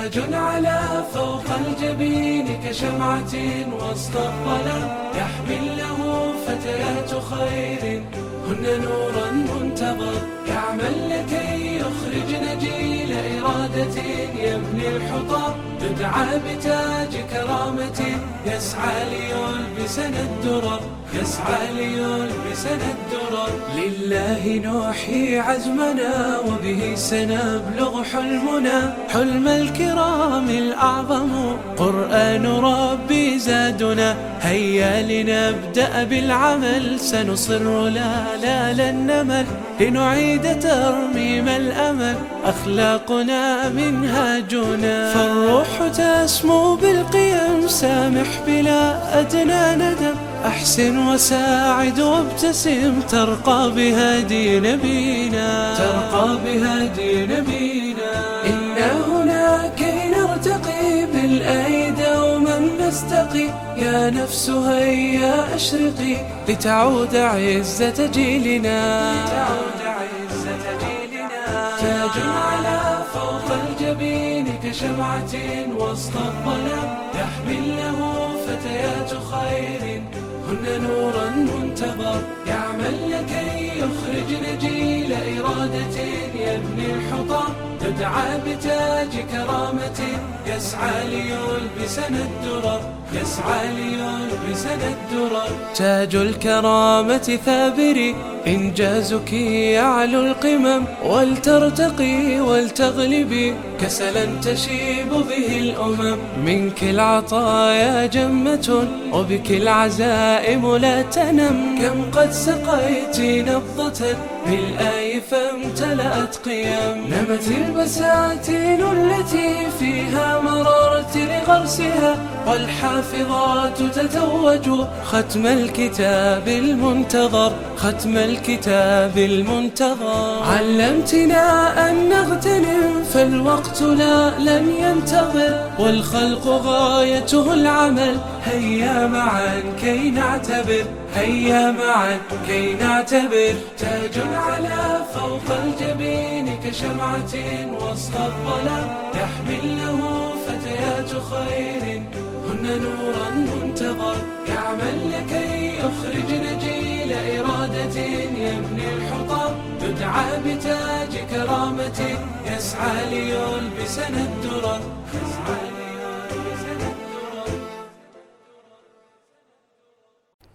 تاج على فوق الجبين كشمعة وسط الظلام يحمل له فتيات خير. هن نورا منتظر. يعمل لكي يخرج نجيل إرادة. يبني الحطام يدعى بتاج كرامة. يسعى ليلبسنا الدرر يسعى ليلبسنا الدرر لله نوحي عزمنا وبه سنبلغ حلمنا. حلم الكرام الأعظم قرآن ربي زادنا هيا لنبدأ بالعمل سنصر لا لا لن نمل. لنعيد ترميم الأمل أخلاقنا منهاجنا. فالروح تسمو بالقيم سامح بلا أدنى ندم. أحسن وساعد وابتسم ترقى بهدي نبينا. ترقى بهدي نبينا. نستقي يا نفس هيا أشرقي لتعود عزة جيلنا تاج على فوق الجبين كشمعة وسط الظلام. يحمل له فتيات خير. هن نورا منتظر. يعمل لكي يخرج نجيل إرادة يبني يدعى بتاج كرامة يسعى ليلبسنا الدرر يسعى ليلبسنا الدرر تاج الكرامة ثابري إنجازك يعلو القمم. ولترتقي ولتغلبي كسلا تشيب به الأمم. منك العطايا جمة وبك العزائم لا تنم. كم قد سقيت نبضة بالآي فامتلأت قيم. نمت البساتين التي فيها مررت لغرسها والحافظات تتوج ختم الكتاب المنتظر ختم الكتاب المنتظر. علمتنا أن نغتنم فالوقت لا لن ينتظر. والخلق غايته العمل هيا معا كي نعتبر. هيا معا كي نعتبر تاج على فوق الجبين كشمعة وسط الظلام يحمل له فتيات خير. هن نورا منتظر يعمل لكي يخرج نجيل إرادة يبني الحطام يدعى بتاج كرامة يسعى ليلبسنا الدرر.